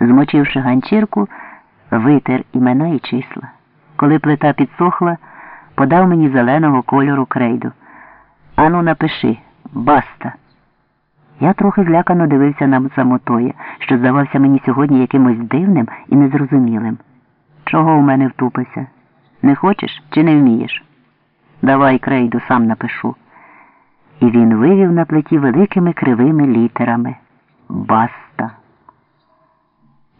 Змочивши ганчірку, витер імена і числа. Коли плита підсохла, подав мені зеленого кольору крейду. Ану, напиши, баста. Я трохи злякано дивився на самотоя, що здавався мені сьогодні якимось дивним і незрозумілим. Чого у мене втупився? Не хочеш чи не вмієш? Давай крейду, сам напишу. І він вивів на плиті великими кривими літерами Баста.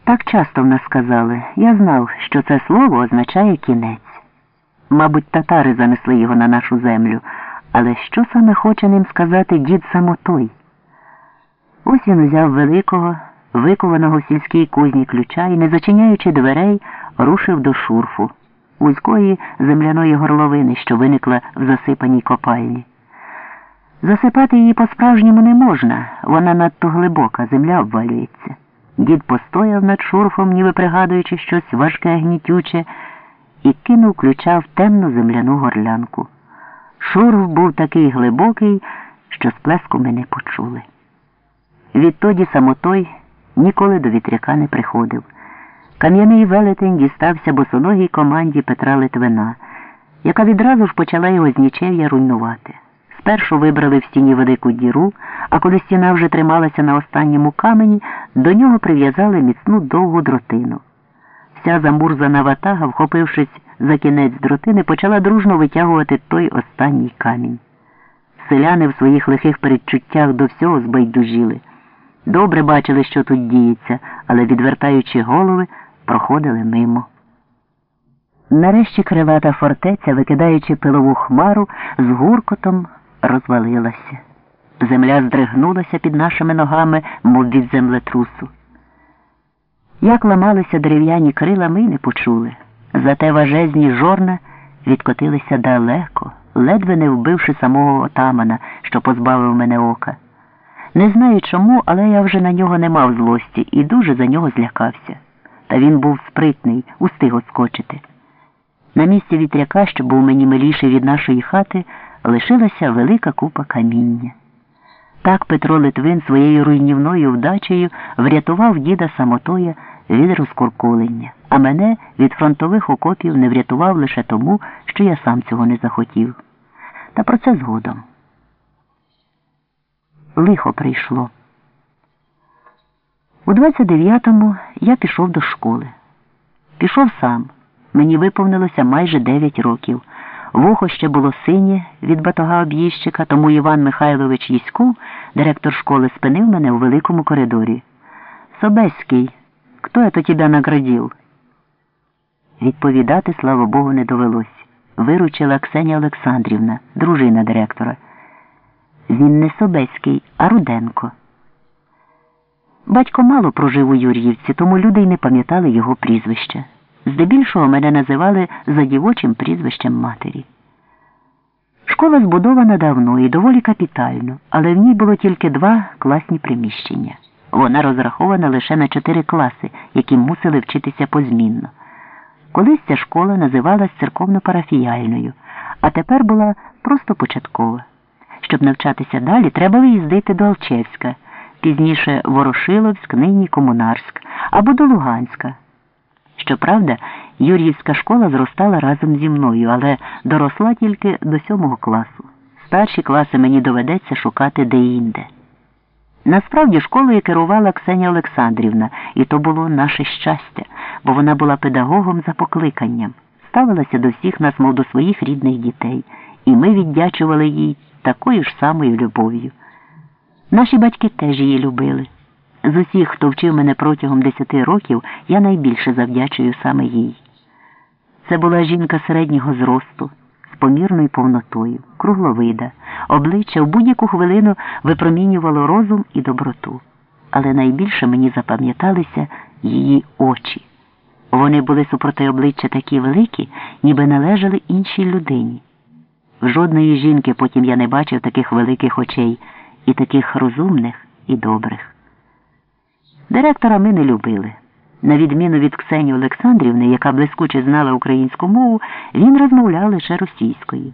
Так часто в нас сказали. Я знав, що це слово означає кінець. Мабуть, татари занесли його на нашу землю. Але що саме хоче ним сказати дід самотой? Ось він узяв великого, викованого в сільській кузні ключа і, не зачиняючи дверей, рушив до шурфу, вузької земляної горловини, що виникла в засипаній копальні. Засипати її по-справжньому не можна, вона надто глибока, земля обвалюється. Дід постояв над шурфом, ніби пригадуючи щось важке, гнітюче, і кинув ключа в темну земляну горлянку. Шурф був такий глибокий, що сплеску ми не почули. Відтоді самотой ніколи до вітряка не приходив. Кам'яний велетень дістався босоногій команді Петра Литвина, яка відразу ж почала його з нічев'я руйнувати. Спершу вибрали в стіні велику діру, а коли стіна вже трималася на останньому камені, до нього прив'язали міцну довгу дротину. Вся замурзана ватага, вхопившись за кінець дротини, почала дружно витягувати той останній камінь. Селяни в своїх лихих передчуттях до всього збайдужіли. Добре бачили, що тут діється, але, відвертаючи голови, проходили мимо. Нарешті кривата фортеця, викидаючи пилову хмару, з гуркотом розвалилася. Земля здригнулася під нашими ногами, мов від землетрусу. Як ламалися дерев'яні крила, ми не почули. Зате важезні жорна відкотилися далеко, ледве не вбивши самого отамана, що позбавив мене ока. Не знаю чому, але я вже на нього не мав злості і дуже за нього злякався. Та він був спритний, устиг отскочити. На місці вітряка, що був мені миліший від нашої хати, лишилася велика купа каміння. Так Петро Литвин своєю руйнівною вдачею врятував діда самотоя від розкуркулення, а мене від фронтових окопів не врятував лише тому, що я сам цього не захотів. Та про це згодом. Лихо прийшло. У 29-му я пішов до школи. Пішов сам. Мені виповнилося майже 9 років. Вухо ще було синє від батога об'їжджика, тому Іван Михайлович Єськов, директор школи, спинив мене у великому коридорі. Собеський, хто это тебя наградив? Відповідати, слава Богу, не довелось. Виручила Ксенія Олександрівна, дружина директора. Він не Собеський, а Руденко. Батько мало прожив у Юр'ївці, тому люди й не пам'ятали його прізвища. Здебільшого мене називали за дівочим прізвищем матері. Школа збудована давно і доволі капітально, але в ній було тільки два класні приміщення. Вона розрахована лише на чотири класи, які мусили вчитися позмінно. Колись ця школа називалась церковно-парафіяльною, а тепер була просто початкова. Щоб навчатися далі, треба виїздити до Алчевська, пізніше Ворошиловськ, нині Комунарськ або до Луганська. Щоправда, Юр'ївська школа зростала разом зі мною, але доросла тільки до сьомого класу. Старші класи мені доведеться шукати деінде. Насправді школою керувала Ксенія Олександрівна, і то було наше щастя, бо вона була педагогом за покликанням, ставилася до всіх нас, мов до своїх рідних дітей, і ми віддячували їй такою ж самою любов'ю. Наші батьки теж її любили. З усіх, хто вчив мене протягом десяти років, я найбільше завдячую саме їй. Це була жінка середнього зросту, з помірною повнотою, кругловида, обличчя в будь-яку хвилину випромінювало розум і доброту. Але найбільше мені запам'яталися її очі. Вони були супроти обличчя такі великі, ніби належали іншій людині. В жодної жінки потім я не бачив таких великих очей і таких розумних і добрих. Директора ми не любили. На відміну від Ксені Олександрівни, яка блискуче знала українську мову, він розмовляв лише російською.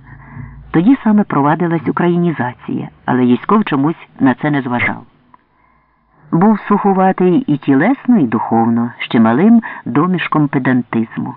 Тоді саме провадилась українізація, але Єськов чомусь на це не зважав. Був сухуватий і тілесно, і духовно, ще малим домішком педантизму.